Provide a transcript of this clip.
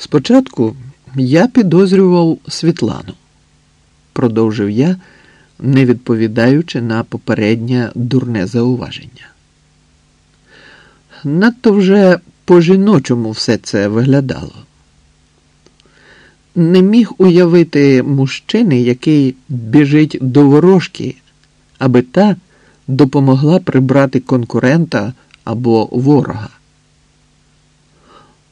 Спочатку я підозрював Світлану, продовжив я, не відповідаючи на попереднє дурне зауваження. Надто вже по-жіночому все це виглядало. Не міг уявити мужчини, який біжить до ворожки, аби та допомогла прибрати конкурента або ворога.